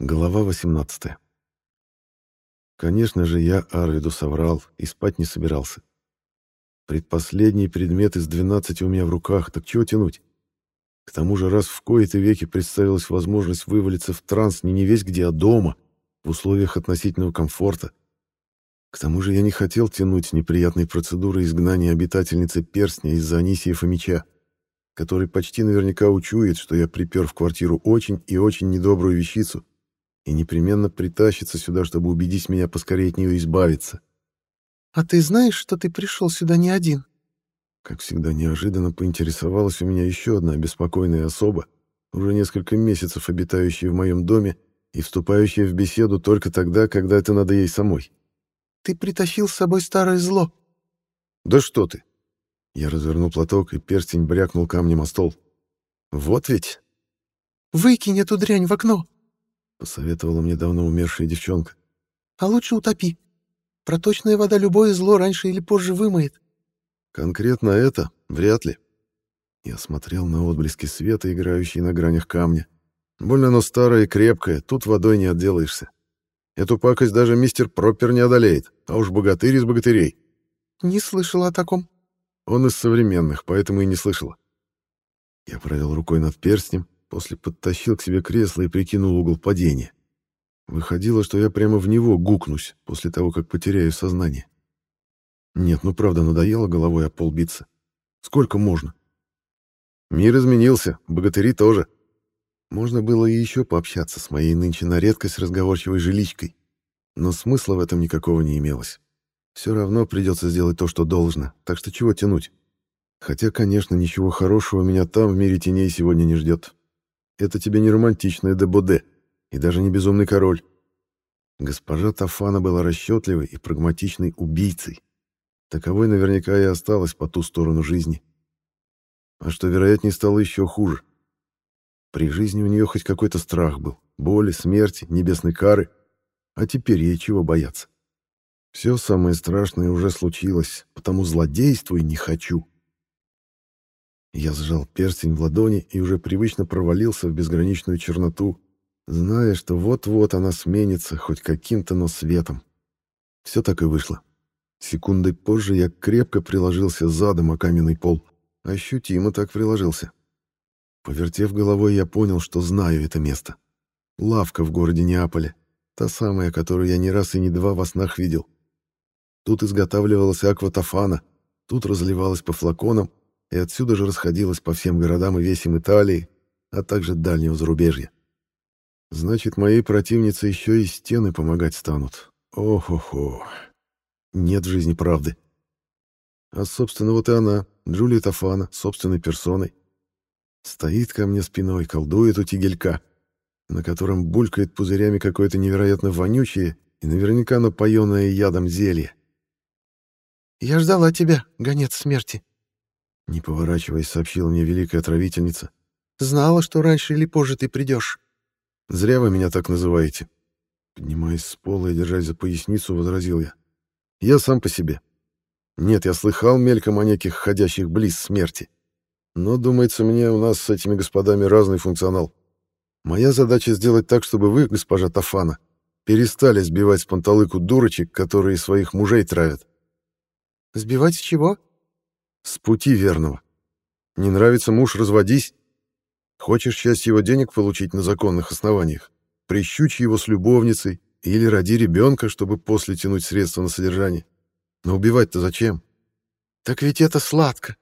Глава 18. Конечно же, я Арвиду соврал и спать не собирался. Предпоследний предмет из 12 у меня в руках, так чего тянуть? К тому же раз в кои-то веки представилась возможность вывалиться в транс не не весь где, а дома, в условиях относительного комфорта. К тому же я не хотел тянуть неприятной процедуры изгнания обитательницы перстня из-за Анисия Фомича, который почти наверняка учует, что я припер в квартиру очень и очень недобрую вещицу, и непременно притащится сюда, чтобы убедить меня поскорее от нее избавиться. «А ты знаешь, что ты пришел сюда не один?» Как всегда, неожиданно поинтересовалась у меня еще одна беспокойная особа, уже несколько месяцев обитающая в моем доме и вступающая в беседу только тогда, когда это надо ей самой. «Ты притащил с собой старое зло». «Да что ты!» Я развернул платок, и перстень брякнул камнем о стол. «Вот ведь!» «Выкинь эту дрянь в окно!» — посоветовала мне давно умершая девчонка. «А лучше утопи. Проточная вода любое зло раньше или позже вымоет». «Конкретно это? Вряд ли». Я смотрел на отблески света, играющие на гранях камня. Больно оно старое и крепкое, тут водой не отделаешься. Эту пакость даже мистер Пропер не одолеет, а уж богатырь из богатырей. «Не слышала о таком». Он из современных, поэтому и не слышала. Я провел рукой над перстнем, После подтащил к себе кресло и прикинул угол падения. Выходило, что я прямо в него гукнусь после того, как потеряю сознание. Нет, ну правда, надоело головой о пол биться. Сколько можно? Мир изменился, богатыри тоже. Можно было и еще пообщаться с моей нынче на редкость разговорчивой жиличкой, но смысла в этом никакого не имелось. Все равно придется сделать то, что должно, так что чего тянуть? Хотя, конечно, ничего хорошего меня там, в мире теней, сегодня не ждет. Это тебе не романтичное Дебоде и даже не безумный король. Госпожа Тафана была расчетливой и прагматичной убийцей. Таковой наверняка и осталась по ту сторону жизни. А что, вероятнее, стало еще хуже. При жизни у нее хоть какой-то страх был. Боли, смерти, небесной кары. А теперь ей чего бояться? Все самое страшное уже случилось, потому злодействуй не хочу. Я сжал перстень в ладони и уже привычно провалился в безграничную черноту, зная, что вот-вот она сменится хоть каким-то, но светом. Все так и вышло. Секундой позже я крепко приложился задом о каменный пол. Ощутимо так приложился. Повертев головой, я понял, что знаю это место. Лавка в городе Неаполе. Та самая, которую я не раз и не два во снах видел. Тут изготавливалась акватофана, тут разливалась по флаконам, и отсюда же расходилась по всем городам и весям Италии, а также дальнего зарубежья. Значит, моей противнице еще и стены помогать станут. Ох-охо. Нет в жизни правды. А, собственно, вот и она, Джулия Тафана, собственной персоной. Стоит ко мне спиной, колдует у тигелька, на котором булькает пузырями какое-то невероятно вонючее и наверняка напоенное ядом зелье. «Я ждала тебя, гонец смерти», не поворачиваясь, сообщила мне великая отравительница. «Знала, что раньше или позже ты придешь». «Зря вы меня так называете». Поднимаясь с пола и держась за поясницу, возразил я. «Я сам по себе. Нет, я слыхал мельком о неких ходящих близ смерти. Но, думается мне, у нас с этими господами разный функционал. Моя задача сделать так, чтобы вы, госпожа Тафана, перестали сбивать с панталыку дурочек, которые своих мужей травят». «Сбивать с чего?» С пути верного. Не нравится муж, разводись. Хочешь часть его денег получить на законных основаниях? Прищучь его с любовницей или роди ребенка, чтобы после тянуть средства на содержание. Но убивать-то зачем? Так ведь это сладко.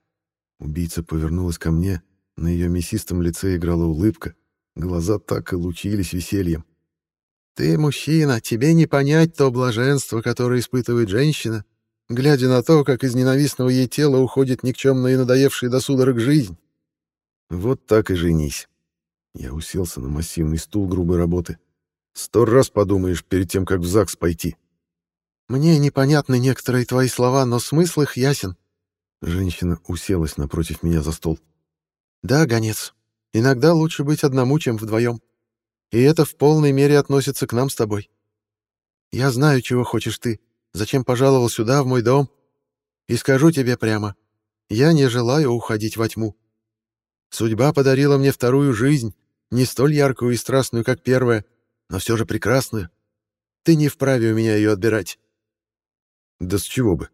Убийца повернулась ко мне, на ее мясистом лице играла улыбка, глаза так и лучились весельем. Ты мужчина, тебе не понять то блаженство, которое испытывает женщина, глядя на то, как из ненавистного ей тела уходит никчемная и надоевшая до судорог жизнь. Вот так и женись. Я уселся на массивный стул грубой работы. Сто раз подумаешь перед тем, как в ЗАГС пойти. Мне непонятны некоторые твои слова, но смысл их ясен. Женщина уселась напротив меня за стол. Да, гонец, иногда лучше быть одному, чем вдвоем. И это в полной мере относится к нам с тобой. Я знаю, чего хочешь ты, Зачем пожаловал сюда, в мой дом? И скажу тебе прямо, я не желаю уходить во тьму. Судьба подарила мне вторую жизнь, не столь яркую и страстную, как первая, но все же прекрасную. Ты не вправе у меня ее отбирать. Да с чего бы?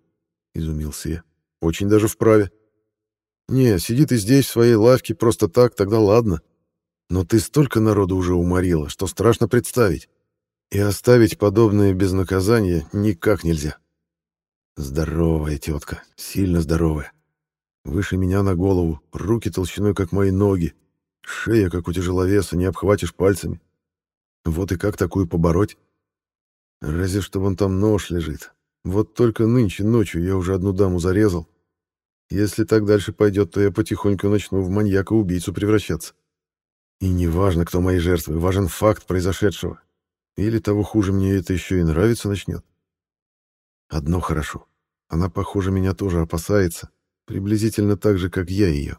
Изумился я. Очень даже вправе. Не, сиди ты здесь в своей лавке просто так, тогда ладно. Но ты столько народу уже уморила, что страшно представить. И оставить подобное без наказания никак нельзя. Здоровая тетка, сильно здоровая. Выше меня на голову, руки толщиной, как мои ноги, шея, как у тяжеловеса, не обхватишь пальцами. Вот и как такую побороть? Разве что вон там нож лежит. Вот только нынче ночью я уже одну даму зарезал. Если так дальше пойдет, то я потихоньку начну в маньяка-убийцу превращаться. И не важно, кто мои жертвы, важен факт произошедшего. Или того хуже, мне это еще и нравиться начнет. Одно хорошо. Она, похоже, меня тоже опасается, приблизительно так же, как я ее.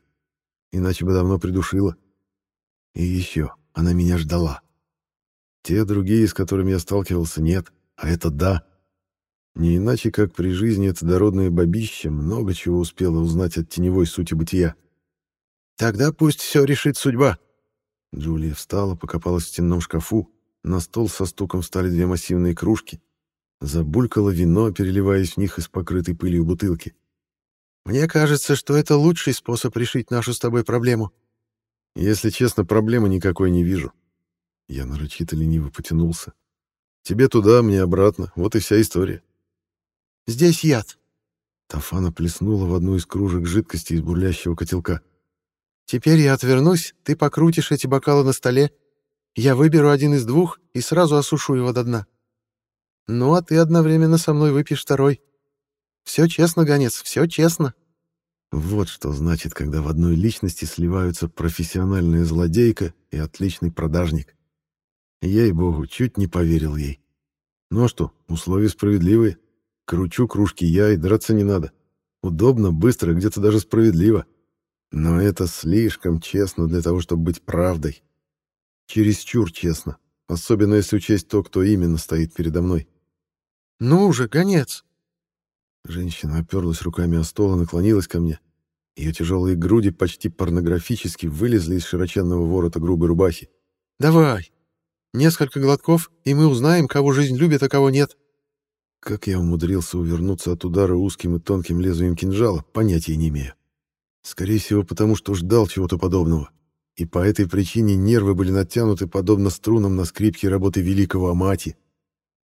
Иначе бы давно придушила. И еще, она меня ждала. Те другие, с которыми я сталкивался, нет, а это да. Не иначе, как при жизни это дородное бабище много чего успела узнать от теневой сути бытия. «Тогда пусть все решит судьба». Джулия встала, покопалась в стенном шкафу, на стол со стуком встали две массивные кружки. Забулькало вино, переливаясь в них из покрытой пылью бутылки. «Мне кажется, что это лучший способ решить нашу с тобой проблему». «Если честно, проблемы никакой не вижу». Я нарочито лениво потянулся. «Тебе туда, мне обратно. Вот и вся история». Здесь яд». Тафана плеснула в одну из кружек жидкости из бурлящего котелка. «Теперь я отвернусь, ты покрутишь эти бокалы на столе. Я выберу один из двух и сразу осушу его до дна. Ну, а ты одновременно со мной выпьешь второй. Все честно, гонец, все честно». Вот что значит, когда в одной личности сливаются профессиональная злодейка и отличный продажник. Ей-богу, чуть не поверил ей. Ну а что, условия справедливые. Кручу кружки я, и драться не надо. Удобно, быстро, где-то даже справедливо. Но это слишком честно для того, чтобы быть правдой. Чересчур честно, особенно если учесть то, кто именно стоит передо мной. «Ну уже, гонец!» Женщина оперлась руками о стол и наклонилась ко мне. Ее тяжелые груди почти порнографически вылезли из широченного ворота грубой рубахи. «Давай! Несколько глотков, и мы узнаем, кого жизнь любит, а кого нет. Как я умудрился увернуться от удара узким и тонким лезвием кинжала, понятия не имею. Скорее всего, потому что ждал чего-то подобного. И по этой причине нервы были натянуты подобно струнам на скрипке работы великого Амати.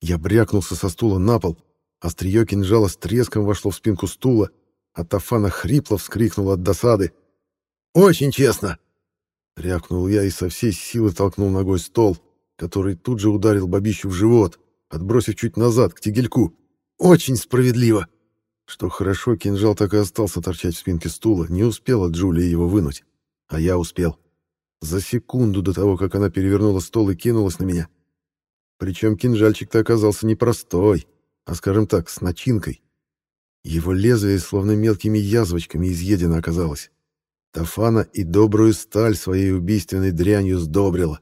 Я брякнулся со стула на пол, острие кинжала с треском вошло в спинку стула, а Тафана хрипло вскрикнула от досады. «Очень честно!» Рякнул я и со всей силы толкнул ногой стол, который тут же ударил бабищу в живот — отбросив чуть назад, к тигельку. «Очень справедливо!» Что хорошо, кинжал так и остался торчать в спинке стула, не успела Джулия его вынуть. А я успел. За секунду до того, как она перевернула стол и кинулась на меня. Причем кинжальчик-то оказался не простой, а, скажем так, с начинкой. Его лезвие словно мелкими язвочками изъедено оказалось. Тафана и добрую сталь своей убийственной дрянью сдобрила.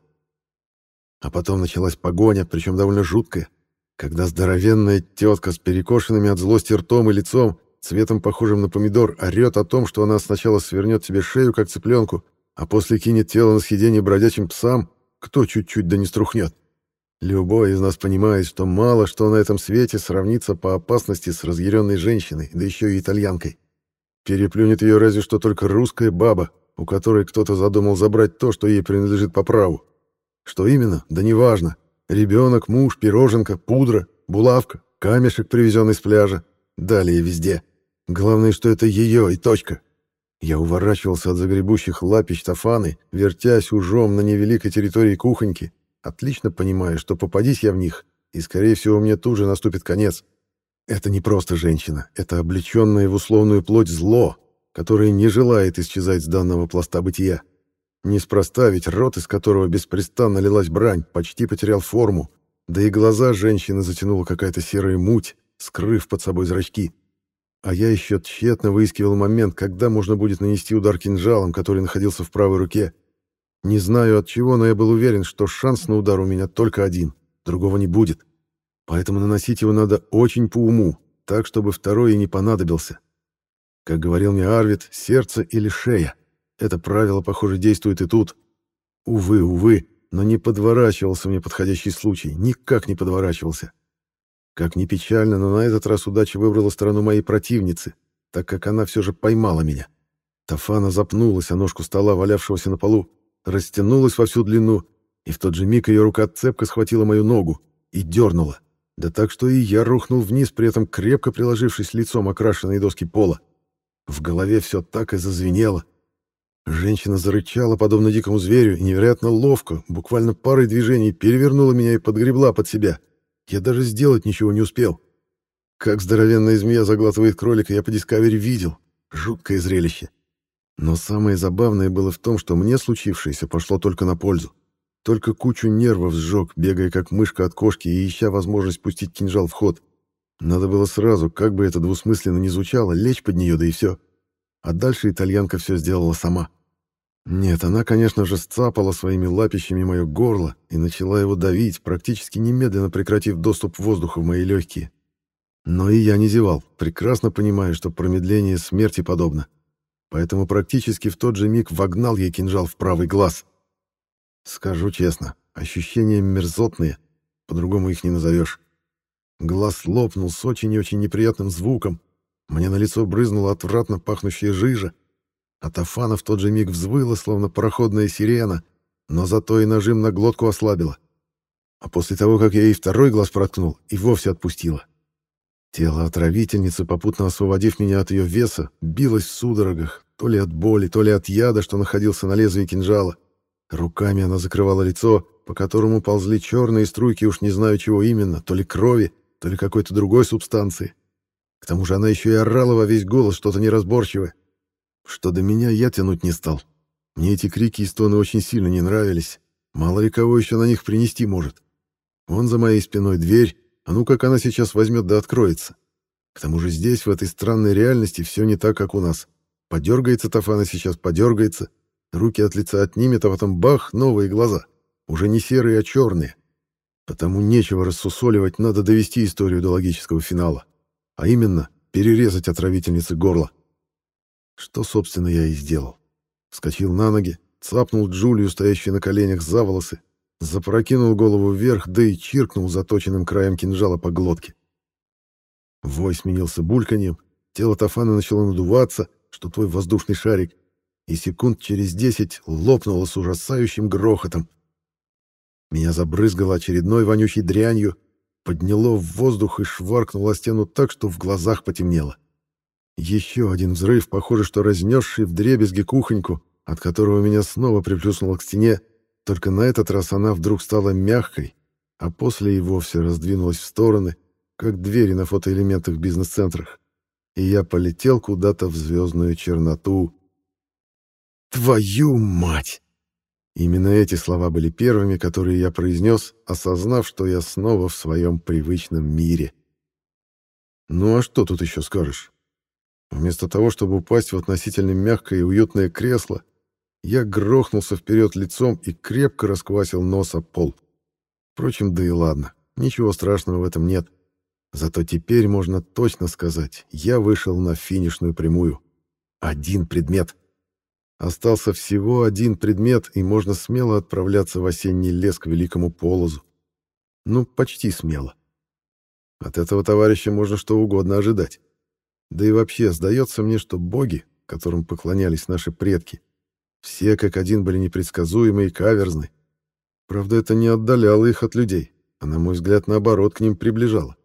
А потом началась погоня, причем довольно жуткая когда здоровенная тетка с перекошенными от злости ртом и лицом, цветом похожим на помидор, орет о том, что она сначала свернет тебе шею, как цыпленку, а после кинет тело на съедение бродячим псам, кто чуть-чуть да не струхнет. Любой из нас понимает, что мало что на этом свете сравнится по опасности с разъяренной женщиной, да еще и итальянкой. Переплюнет ее разве что только русская баба, у которой кто-то задумал забрать то, что ей принадлежит по праву. Что именно? Да неважно. Ребенок, муж, пироженка, пудра, булавка, камешек, привезенный с пляжа. Далее везде. Главное, что это ее и точка. Я уворачивался от загребущих лапищ Тафаны, вертясь ужом на невеликой территории кухоньки, отлично понимая, что попадись я в них, и, скорее всего, мне тут же наступит конец. Это не просто женщина, это облеченное в условную плоть зло, которое не желает исчезать с данного пласта бытия. Неспроста, ведь рот, из которого беспрестанно лилась брань, почти потерял форму, да и глаза женщины затянула какая-то серая муть, скрыв под собой зрачки. А я еще тщетно выискивал момент, когда можно будет нанести удар кинжалом, который находился в правой руке. Не знаю от чего, но я был уверен, что шанс на удар у меня только один, другого не будет. Поэтому наносить его надо очень по уму, так, чтобы второй и не понадобился. Как говорил мне Арвид, сердце или шея — это правило, похоже, действует и тут. Увы, увы, но не подворачивался мне подходящий случай, никак не подворачивался. Как ни печально, но на этот раз удача выбрала сторону моей противницы, так как она все же поймала меня. Тафана запнулась о ножку стола, валявшегося на полу, растянулась во всю длину, и в тот же миг ее рука цепко схватила мою ногу и дернула. Да так, что и я рухнул вниз, при этом крепко приложившись лицом окрашенной доски пола. В голове все так и зазвенело. Женщина зарычала, подобно дикому зверю, и невероятно ловко, буквально парой движений, перевернула меня и подгребла под себя. Я даже сделать ничего не успел. Как здоровенная змея заглатывает кролика, я по дискавери видел. Жуткое зрелище. Но самое забавное было в том, что мне случившееся пошло только на пользу. Только кучу нервов сжег, бегая как мышка от кошки и ища возможность пустить кинжал в ход. Надо было сразу, как бы это двусмысленно ни звучало, лечь под нее, да и все. А дальше итальянка все сделала сама. Нет, она, конечно же, сцапала своими лапищами мое горло и начала его давить, практически немедленно прекратив доступ воздуха в мои легкие. Но и я не зевал, прекрасно понимая, что промедление смерти подобно. Поэтому практически в тот же миг вогнал ей кинжал в правый глаз. Скажу честно, ощущения мерзотные, по-другому их не назовешь. Глаз лопнул с очень и очень неприятным звуком. Мне на лицо брызнула отвратно пахнущая жижа. А Тафана в тот же миг взвыла, словно пароходная сирена, но зато и нажим на глотку ослабила. А после того, как я ей второй глаз проткнул, и вовсе отпустила. Тело отравительницы, попутно освободив меня от ее веса, билось в судорогах, то ли от боли, то ли от яда, что находился на лезвии кинжала. Руками она закрывала лицо, по которому ползли черные струйки, уж не знаю чего именно, то ли крови, то ли какой-то другой субстанции. К тому же она еще и орала во весь голос что-то неразборчивое. Что до меня я тянуть не стал. Мне эти крики и стоны очень сильно не нравились. Мало ли кого еще на них принести может. Вон за моей спиной дверь, а ну как она сейчас возьмет да откроется. К тому же здесь, в этой странной реальности, все не так, как у нас. Подергается Тафана сейчас, подергается, Руки от лица отнимет, а потом бах, новые глаза. Уже не серые, а черные. Потому нечего рассусоливать, надо довести историю до логического финала. А именно, перерезать отравительнице горло. Что, собственно, я и сделал. Вскочил на ноги, цапнул Джулию, стоящую на коленях, за волосы, запрокинул голову вверх, да и чиркнул заточенным краем кинжала по глотке. Вой сменился бульканьем, тело Тафана начало надуваться, что твой воздушный шарик, и секунд через десять лопнуло с ужасающим грохотом. Меня забрызгало очередной вонючей дрянью, подняло в воздух и шваркнуло стену так, что в глазах потемнело. Еще один взрыв, похоже, что разнесший вдребезги кухоньку, от которого меня снова приплюснуло к стене, только на этот раз она вдруг стала мягкой, а после и вовсе раздвинулась в стороны, как двери на фотоэлементах в бизнес-центрах. И я полетел куда-то в звездную черноту, Твою мать! Именно эти слова были первыми, которые я произнес, осознав, что я снова в своем привычном мире. Ну а что тут еще скажешь? Вместо того, чтобы упасть в относительно мягкое и уютное кресло, я грохнулся вперед лицом и крепко расквасил нос о пол. Впрочем, да и ладно, ничего страшного в этом нет. Зато теперь можно точно сказать, я вышел на финишную прямую. Один предмет — Остался всего один предмет, и можно смело отправляться в осенний лес к великому полозу. Ну, почти смело. От этого товарища можно что угодно ожидать. Да и вообще, сдается мне, что боги, которым поклонялись наши предки, все как один были непредсказуемы и каверзны. Правда, это не отдаляло их от людей, а, на мой взгляд, наоборот, к ним приближало.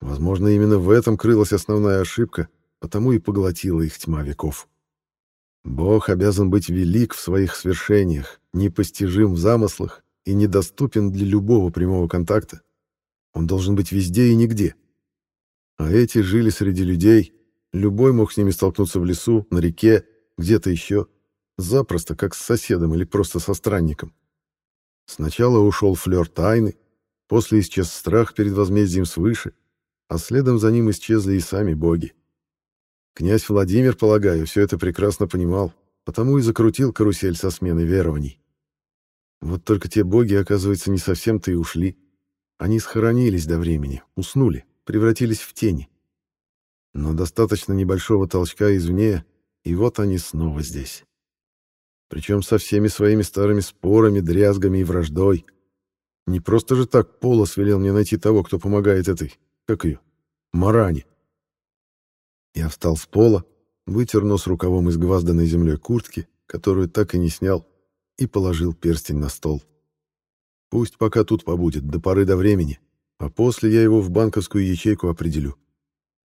Возможно, именно в этом крылась основная ошибка, потому и поглотила их тьма веков. Бог обязан быть велик в своих свершениях, непостижим в замыслах и недоступен для любого прямого контакта. Он должен быть везде и нигде. А эти жили среди людей, любой мог с ними столкнуться в лесу, на реке, где-то еще, запросто, как с соседом или просто со странником. Сначала ушел флер тайны, после исчез страх перед возмездием свыше, а следом за ним исчезли и сами боги. Князь Владимир, полагаю, все это прекрасно понимал, потому и закрутил карусель со сменой верований. Вот только те боги, оказывается, не совсем-то и ушли. Они схоронились до времени, уснули, превратились в тени. Но достаточно небольшого толчка извне, и вот они снова здесь. Причем со всеми своими старыми спорами, дрязгами и враждой. Не просто же так Полос велел мне найти того, кто помогает этой, как ее, Маране. Я встал с пола, вытер нос рукавом из гвозданной землей куртки, которую так и не снял, и положил перстень на стол. Пусть пока тут побудет, до поры до времени, а после я его в банковскую ячейку определю.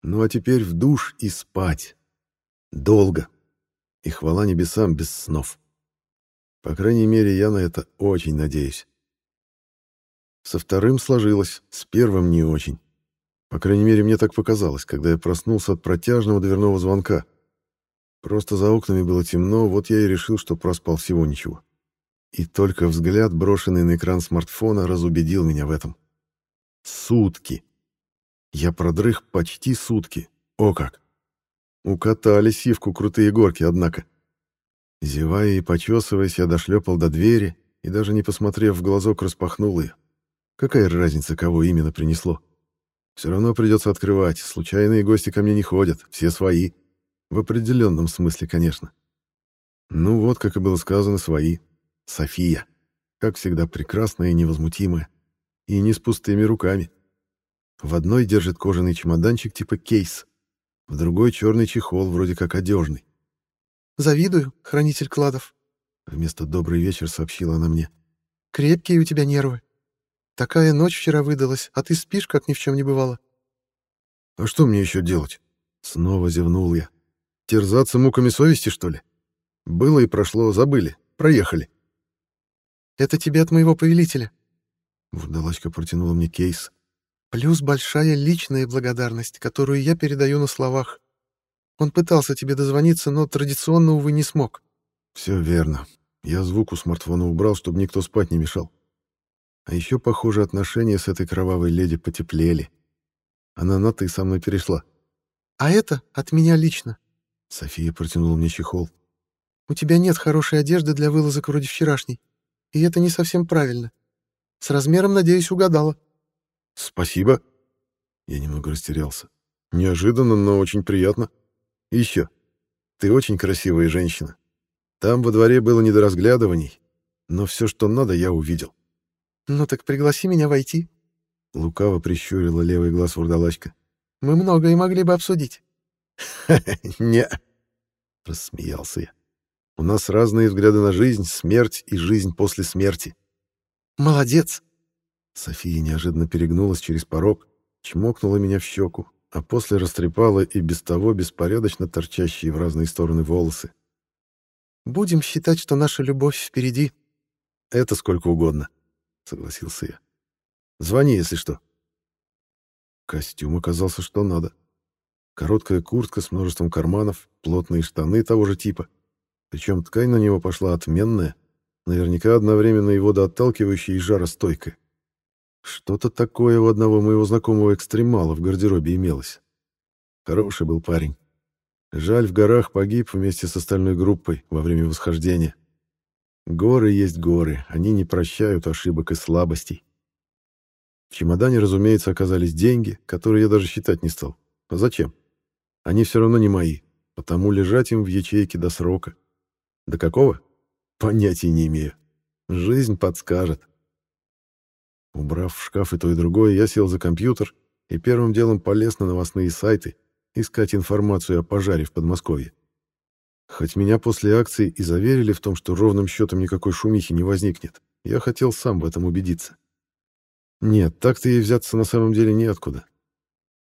Ну а теперь в душ и спать. Долго. И хвала небесам без снов. По крайней мере, я на это очень надеюсь. Со вторым сложилось, с первым не очень. По крайней мере, мне так показалось, когда я проснулся от протяжного дверного звонка. Просто за окнами было темно, вот я и решил, что проспал всего ничего. И только взгляд, брошенный на экран смартфона, разубедил меня в этом. Сутки. Я продрых почти сутки. О как! Укатали сивку крутые горки, однако. Зевая и почесываясь, я дошлепал до двери и, даже не посмотрев в глазок, распахнул ее. Какая разница, кого именно принесло? Все равно придется открывать. Случайные гости ко мне не ходят, все свои. В определенном смысле, конечно. Ну вот, как и было сказано, свои. София. Как всегда, прекрасная и невозмутимая. И не с пустыми руками. В одной держит кожаный чемоданчик типа кейс, в другой черный чехол, вроде как одежный. «Завидую, хранитель кладов», — вместо «добрый вечер» сообщила она мне. «Крепкие у тебя нервы. Такая ночь вчера выдалась, а ты спишь, как ни в чем не бывало». «А что мне еще делать?» Снова зевнул я. «Терзаться муками совести, что ли? Было и прошло, забыли, проехали». Это тебе от моего повелителя. Вурдалачка протянула мне кейс. Плюс большая личная благодарность, которую я передаю на словах. Он пытался тебе дозвониться, но традиционно, увы, не смог. Все верно. Я звук у смартфона убрал, чтобы никто спать не мешал. А еще, похоже, отношения с этой кровавой леди потеплели. Она на «ты» со мной перешла. А это от меня лично. София протянула мне чехол. У тебя нет хорошей одежды для вылазок вроде вчерашней. И это не совсем правильно. С размером, надеюсь, угадала. Спасибо. Я немного растерялся. Неожиданно, но очень приятно. И еще. Ты очень красивая женщина. Там во дворе было не до разглядываний, но все, что надо, я увидел. Ну так пригласи меня войти. Лукаво прищурила левый глаз вурдалачка. Мы многое могли бы обсудить. Не, рассмеялся я. У нас разные взгляды на жизнь, смерть и жизнь после смерти. Молодец. София неожиданно перегнулась через порог, чмокнула меня в щеку, а после растрепала и без того беспорядочно торчащие в разные стороны волосы. Будем считать, что наша любовь впереди. Это сколько угодно, согласился я. Звони, если что. Костюм оказался что надо. Короткая куртка с множеством карманов, плотные штаны того же типа — причем ткань на него пошла отменная, наверняка одновременно и водоотталкивающая и жаростойкая. Что-то такое у одного моего знакомого экстремала в гардеробе имелось. Хороший был парень. Жаль, в горах погиб вместе с остальной группой во время восхождения. Горы есть горы, они не прощают ошибок и слабостей. В чемодане, разумеется, оказались деньги, которые я даже считать не стал. А зачем? Они все равно не мои, потому лежать им в ячейке до срока. До какого? Понятия не имею. Жизнь подскажет. Убрав в шкаф и то, и другое, я сел за компьютер и первым делом полез на новостные сайты искать информацию о пожаре в Подмосковье. Хоть меня после акции и заверили в том, что ровным счетом никакой шумихи не возникнет, я хотел сам в этом убедиться. Нет, так-то ей взяться на самом деле неоткуда.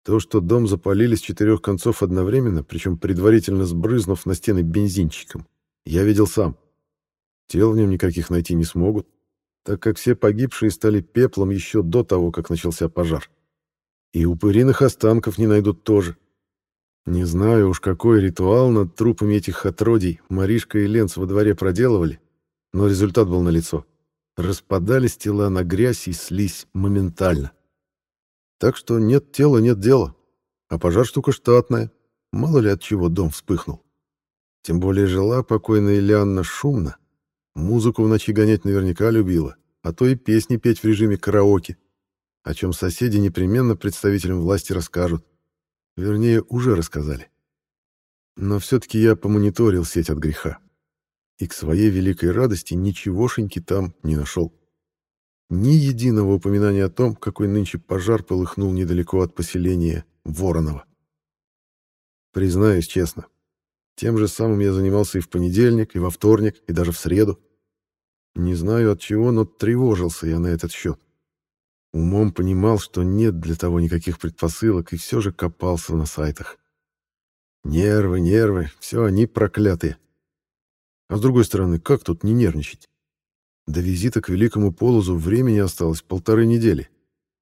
То, что дом запалили с четырех концов одновременно, причем предварительно сбрызнув на стены бензинчиком, я видел сам. Тел в нем никаких найти не смогут, так как все погибшие стали пеплом еще до того, как начался пожар. И упыриных останков не найдут тоже. Не знаю уж, какой ритуал над трупами этих отродий Маришка и Ленц во дворе проделывали, но результат был налицо. Распадались тела на грязь и слизь моментально. Так что нет тела, нет дела. А пожар штука штатная. Мало ли от чего дом вспыхнул. Тем более жила покойная Лианна шумно. Музыку в ночи гонять наверняка любила, а то и песни петь в режиме караоке, о чем соседи непременно представителям власти расскажут. Вернее, уже рассказали. Но все-таки я помониторил сеть от греха. и к своей великой радости ничегошеньки там не нашел. Ни единого упоминания о том, какой нынче пожар полыхнул недалеко от поселения Воронова. Признаюсь честно, тем же самым я занимался и в понедельник, и во вторник, и даже в среду. Не знаю от чего, но тревожился я на этот счет. Умом понимал, что нет для того никаких предпосылок, и все же копался на сайтах. Нервы, нервы, все они проклятые. А с другой стороны, как тут не нервничать? До визита к великому полозу времени осталось полторы недели,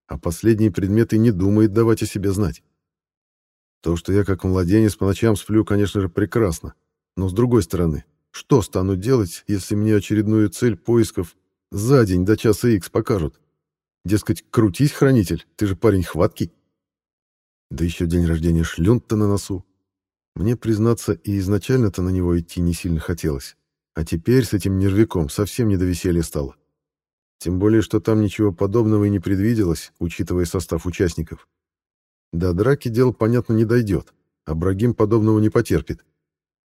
а последние предметы не думает давать о себе знать. То, что я как младенец по ночам сплю, конечно же, прекрасно. Но с другой стороны, что стану делать, если мне очередную цель поисков за день до часа Х покажут? Дескать, крутись, хранитель, ты же парень хваткий. Да еще день рождения шлюнт-то на носу. Мне, признаться, и изначально-то на него идти не сильно хотелось. А теперь с этим нервиком совсем не до веселья стало. Тем более, что там ничего подобного и не предвиделось, учитывая состав участников. До драки дело, понятно, не дойдет. а Брагим подобного не потерпит.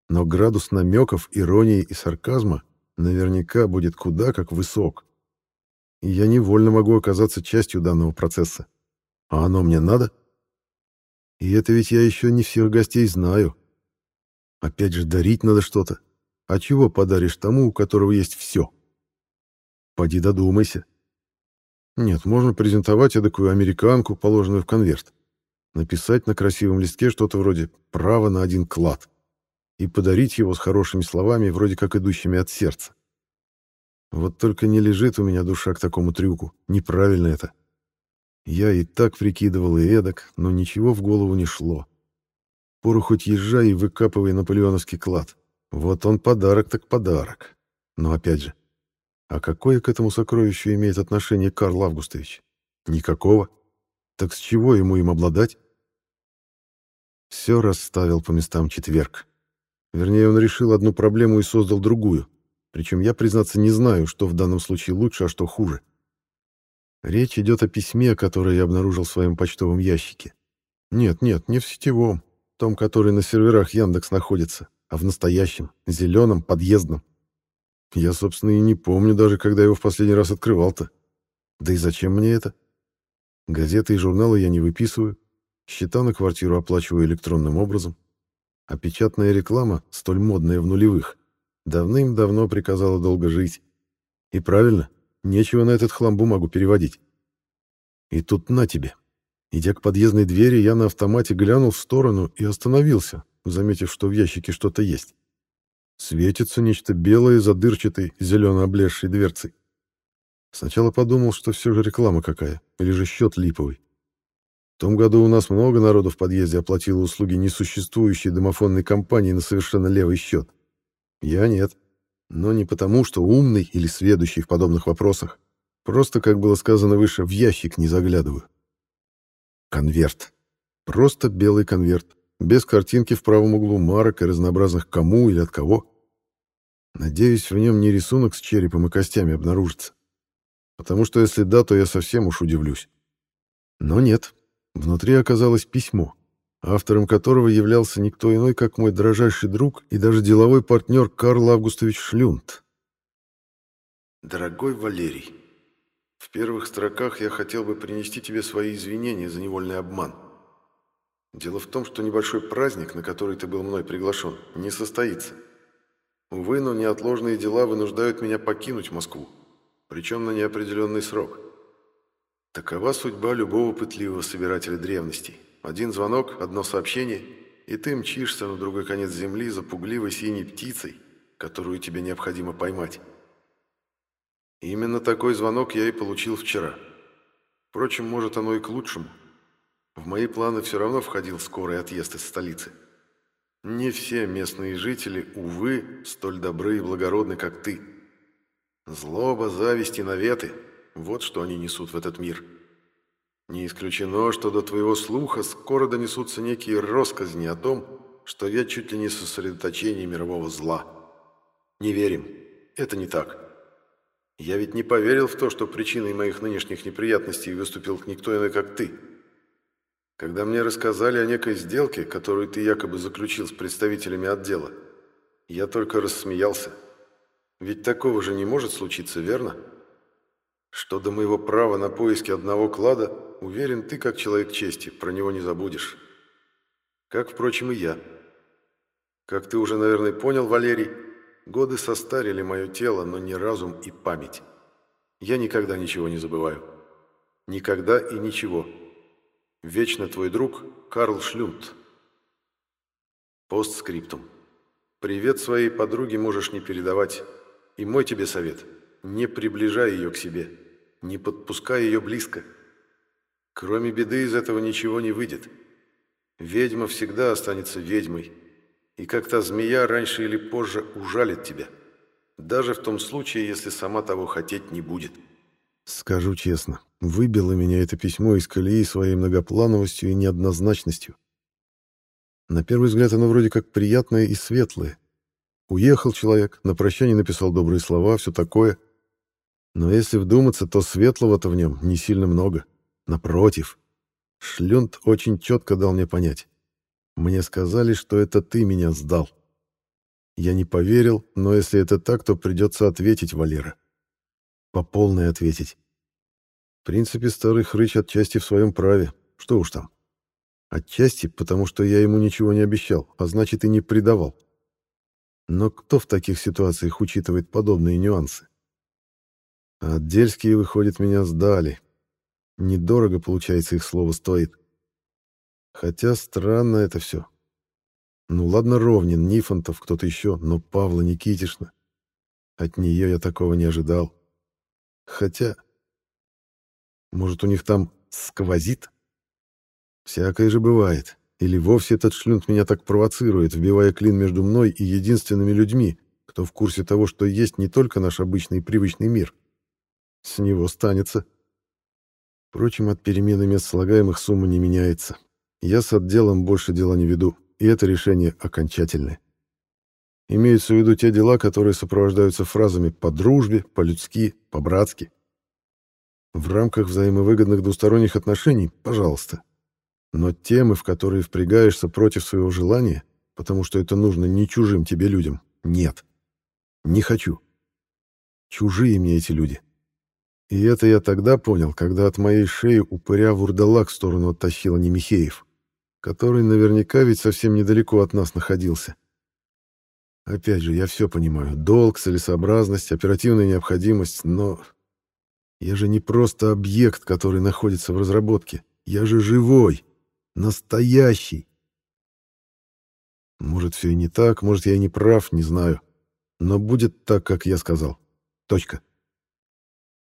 Но градус намеков, иронии и сарказма наверняка будет куда как высок. И я невольно могу оказаться частью данного процесса. А оно мне надо? И это ведь я еще не всех гостей знаю. Опять же, дарить надо что-то. А чего подаришь тому, у которого есть все? Поди додумайся. Нет, можно презентовать эдакую американку, положенную в конверт написать на красивом листке что-то вроде «право на один клад» и подарить его с хорошими словами, вроде как идущими от сердца. Вот только не лежит у меня душа к такому трюку, неправильно это. Я и так прикидывал и эдак, но ничего в голову не шло. Пору хоть езжай и выкапывай наполеоновский клад. Вот он подарок так подарок. Но опять же, а какое к этому сокровищу имеет отношение Карл Августович? Никакого. Так с чего ему им обладать? Все расставил по местам четверг. Вернее, он решил одну проблему и создал другую. Причем я, признаться, не знаю, что в данном случае лучше, а что хуже. Речь идет о письме, которое я обнаружил в своем почтовом ящике. Нет, нет, не в сетевом, том, который на серверах Яндекс находится, а в настоящем, зеленом, подъездном. Я, собственно, и не помню даже, когда его в последний раз открывал-то. Да и зачем мне это? Газеты и журналы я не выписываю, Счета на квартиру оплачиваю электронным образом, а печатная реклама, столь модная в нулевых, давным-давно приказала долго жить. И правильно, нечего на этот хлам бумагу переводить. И тут на тебе. Идя к подъездной двери, я на автомате глянул в сторону и остановился, заметив, что в ящике что-то есть. Светится нечто белое за дырчатой, зелено облезшей дверцей. Сначала подумал, что все же реклама какая, или же счет липовый. В том году у нас много народу в подъезде оплатило услуги несуществующей домофонной компании на совершенно левый счет. Я нет. Но не потому, что умный или сведущий в подобных вопросах. Просто, как было сказано выше, в ящик не заглядываю. Конверт. Просто белый конверт. Без картинки в правом углу марок и разнообразных кому или от кого. Надеюсь, в нем не рисунок с черепом и костями обнаружится. Потому что если да, то я совсем уж удивлюсь. Но нет, Внутри оказалось письмо, автором которого являлся никто иной, как мой дрожайший друг и даже деловой партнер Карл Августович Шлюнт. «Дорогой Валерий, в первых строках я хотел бы принести тебе свои извинения за невольный обман. Дело в том, что небольшой праздник, на который ты был мной приглашен, не состоится. Увы, но неотложные дела вынуждают меня покинуть Москву, причем на неопределенный срок». Такова судьба любого пытливого собирателя древностей. Один звонок, одно сообщение, и ты мчишься на другой конец земли за пугливой синей птицей, которую тебе необходимо поймать. именно такой звонок я и получил вчера. Впрочем, может оно и к лучшему. В мои планы все равно входил скорый отъезд из столицы. Не все местные жители, увы, столь добры и благородны, как ты. Злоба, зависть и наветы вот что они несут в этот мир. Не исключено, что до твоего слуха скоро донесутся некие россказни о том, что я чуть ли не сосредоточение мирового зла. Не верим. Это не так. Я ведь не поверил в то, что причиной моих нынешних неприятностей выступил никто иной, как ты. Когда мне рассказали о некой сделке, которую ты якобы заключил с представителями отдела, я только рассмеялся. Ведь такого же не может случиться, верно? Что до моего права на поиски одного клада, уверен, ты, как человек чести, про него не забудешь. Как, впрочем, и я. Как ты уже, наверное, понял, Валерий, годы состарили мое тело, но не разум и память. Я никогда ничего не забываю. Никогда и ничего. Вечно твой друг Карл Шлюнт. Постскриптум. Привет своей подруге можешь не передавать. И мой тебе совет. Не приближай ее к себе. Не подпускай ее близко. Кроме беды из этого ничего не выйдет. Ведьма всегда останется ведьмой. И как та змея раньше или позже ужалит тебя. Даже в том случае, если сама того хотеть не будет. Скажу честно, выбило меня это письмо из колеи своей многоплановостью и неоднозначностью. На первый взгляд оно вроде как приятное и светлое. Уехал человек, на прощание написал добрые слова, все такое. Но если вдуматься, то светлого-то в нем не сильно много. Напротив. Шлюнт очень четко дал мне понять. Мне сказали, что это ты меня сдал. Я не поверил, но если это так, то придется ответить, Валера по полной ответить. В принципе, старый хрыч отчасти в своем праве. Что уж там. Отчасти, потому что я ему ничего не обещал, а значит и не предавал. Но кто в таких ситуациях учитывает подобные нюансы? А отдельские, выходит, меня сдали. Недорого, получается, их слово стоит. Хотя странно это все. Ну ладно, Ровнин, Нифонтов, кто-то еще, но Павла Никитишна. От нее я такого не ожидал. Хотя... Может, у них там сквозит? Всякое же бывает. Или вовсе этот шлюнт меня так провоцирует, вбивая клин между мной и единственными людьми, кто в курсе того, что есть не только наш обычный и привычный мир. С него станется. Впрочем, от перемены мест слагаемых сумма не меняется. Я с отделом больше дела не веду, и это решение окончательное. Имеются в виду те дела, которые сопровождаются фразами «по дружбе», «по-людски», «по-братски». В рамках взаимовыгодных двусторонних отношений – пожалуйста. Но темы, в которые впрягаешься против своего желания, потому что это нужно не чужим тебе людям, нет. Не хочу. Чужие мне эти люди. И это я тогда понял, когда от моей шеи упыря вурдалак в сторону оттащила Немихеев, который наверняка ведь совсем недалеко от нас находился. Опять же, я все понимаю. Долг, целесообразность, оперативная необходимость, но... Я же не просто объект, который находится в разработке. Я же живой, настоящий. Может, все и не так, может, я и не прав, не знаю. Но будет так, как я сказал. Точка.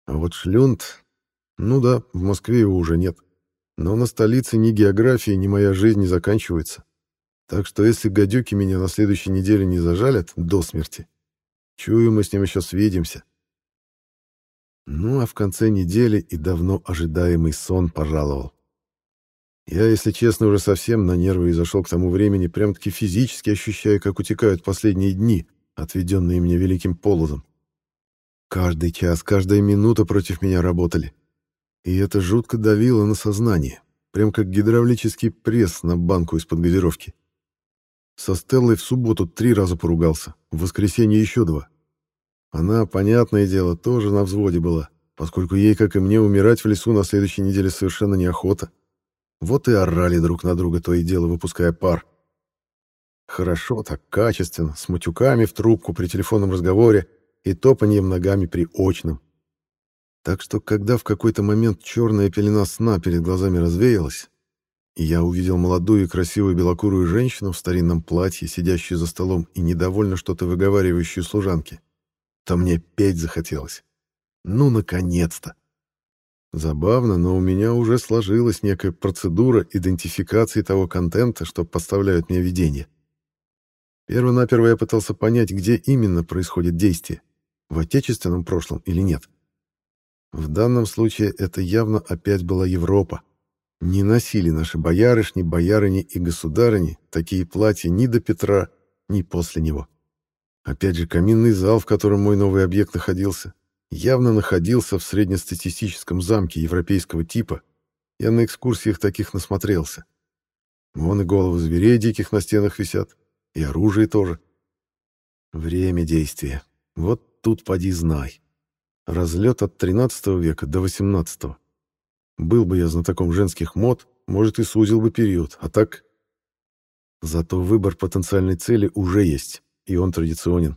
А вот Шлюнд... Ну да, в Москве его уже нет. Но на столице ни география, ни моя жизнь не заканчивается. Так что если гадюки меня на следующей неделе не зажалят до смерти, чую, мы с ним еще свидимся. Ну, а в конце недели и давно ожидаемый сон пожаловал. Я, если честно, уже совсем на нервы и зашел к тому времени, прям-таки физически ощущая, как утекают последние дни, отведенные мне великим полозом. Каждый час, каждая минута против меня работали. И это жутко давило на сознание, прям как гидравлический пресс на банку из-под газировки. Со Стеллой в субботу три раза поругался, в воскресенье еще два. Она, понятное дело, тоже на взводе была, поскольку ей, как и мне, умирать в лесу на следующей неделе совершенно неохота. Вот и орали друг на друга то и дело, выпуская пар. Хорошо так, качественно, с матюками в трубку при телефонном разговоре и топаньем ногами при очном. Так что, когда в какой-то момент черная пелена сна перед глазами развеялась, и я увидел молодую и красивую белокурую женщину в старинном платье, сидящую за столом и недовольно что-то выговаривающую служанке. То мне петь захотелось. Ну, наконец-то! Забавно, но у меня уже сложилась некая процедура идентификации того контента, что подставляют мне видение. Первонаперво я пытался понять, где именно происходит действие, в отечественном прошлом или нет. В данном случае это явно опять была Европа. Не носили наши боярышни, боярыни и государыни такие платья ни до Петра, ни после него. Опять же, каминный зал, в котором мой новый объект находился, явно находился в среднестатистическом замке европейского типа. Я на экскурсиях таких насмотрелся. Вон и головы зверей диких на стенах висят, и оружие тоже. Время действия. Вот тут поди знай. Разлет от 13 века до 18. Был бы я знатоком женских мод, может, и сузил бы период, а так... Зато выбор потенциальной цели уже есть, и он традиционен.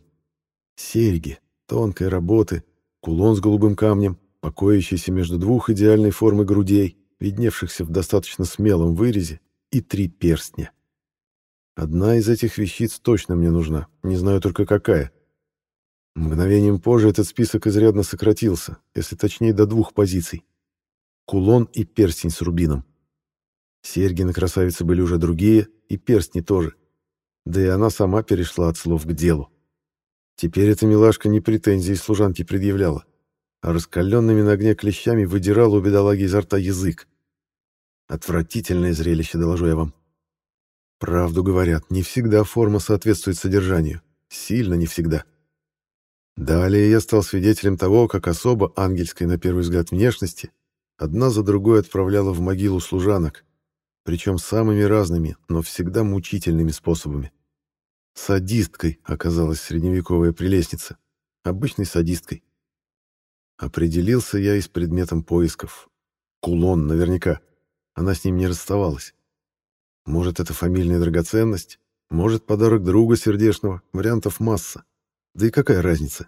Серьги, тонкой работы, кулон с голубым камнем, покоящийся между двух идеальной формы грудей, видневшихся в достаточно смелом вырезе, и три перстня. Одна из этих вещиц точно мне нужна, не знаю только какая. Мгновением позже этот список изрядно сократился, если точнее до двух позиций. Кулон и перстень с рубином. Серьги на красавице были уже другие, и перстни тоже. Да и она сама перешла от слов к делу. Теперь эта милашка не претензии служанки предъявляла, а раскаленными на огне клещами выдирала у бедолаги изо рта язык. Отвратительное зрелище, доложу я вам. Правду говорят, не всегда форма соответствует содержанию. Сильно не всегда. Далее я стал свидетелем того, как особо ангельской на первый взгляд внешности одна за другой отправляла в могилу служанок, причем самыми разными, но всегда мучительными способами. Садисткой оказалась средневековая прелестница, обычной садисткой. Определился я и с предметом поисков. Кулон, наверняка. Она с ним не расставалась. Может, это фамильная драгоценность, может, подарок друга сердечного, вариантов масса. Да и какая разница?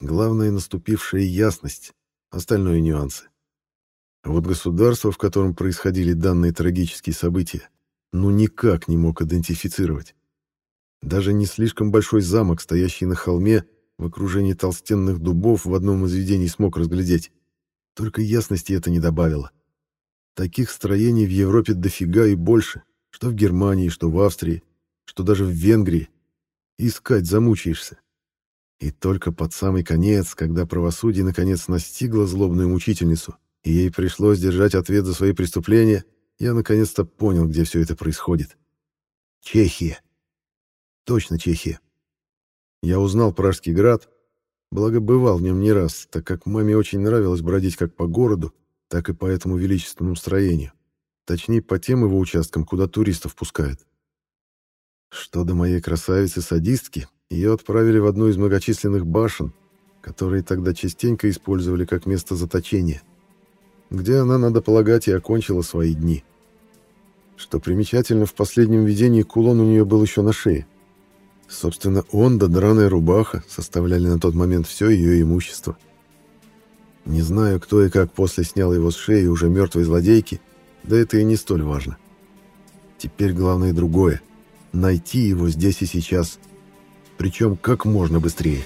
Главное — наступившая ясность, остальное — нюансы. А вот государство, в котором происходили данные трагические события, ну никак не мог идентифицировать. Даже не слишком большой замок, стоящий на холме, в окружении толстенных дубов в одном из видений смог разглядеть. Только ясности это не добавило. Таких строений в Европе дофига и больше, что в Германии, что в Австрии, что даже в Венгрии. Искать замучаешься. И только под самый конец, когда правосудие наконец настигло злобную мучительницу, и ей пришлось держать ответ за свои преступления, я наконец-то понял, где все это происходит. Чехия. Точно Чехия. Я узнал Пражский град, благо бывал в нем не раз, так как маме очень нравилось бродить как по городу, так и по этому величественному строению. Точнее, по тем его участкам, куда туристов пускают. Что до моей красавицы-садистки, ее отправили в одну из многочисленных башен, которые тогда частенько использовали как место заточения, где она, надо полагать, и окончила свои дни. Что примечательно, в последнем видении кулон у нее был еще на шее. Собственно, он да драная рубаха составляли на тот момент все ее имущество. Не знаю, кто и как после снял его с шеи уже мертвой злодейки, да это и не столь важно. Теперь главное другое — найти его здесь и сейчас, причем как можно быстрее.